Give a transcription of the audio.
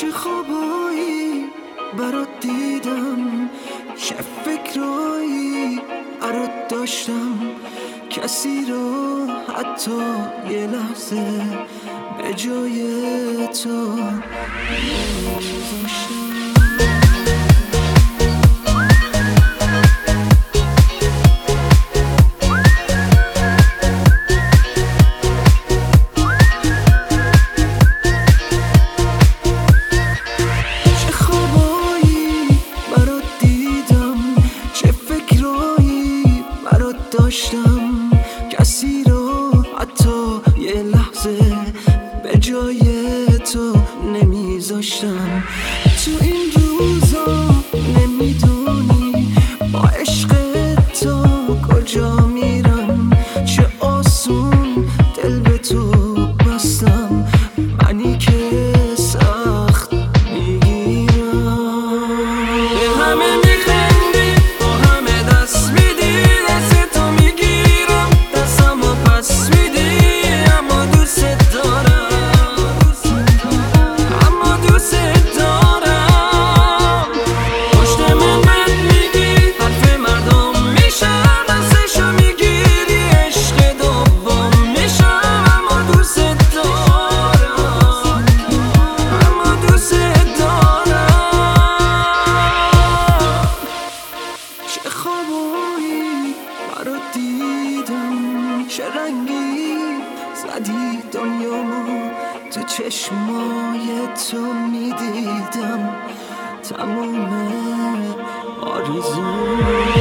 چه خوابایی برات دیدم؟ چه فکرایی برات داشتم؟ کسی رو حتی یه لحظه به جای تو داشتم کسی رو حتی یه لحظه به جای تو نمیذاشتم. تو این روزا نمی‌دونی با عشق تو کجا چه رنگی زدی دنیامو؟ تو چشمای تو می‌دیدم تموم آرزو.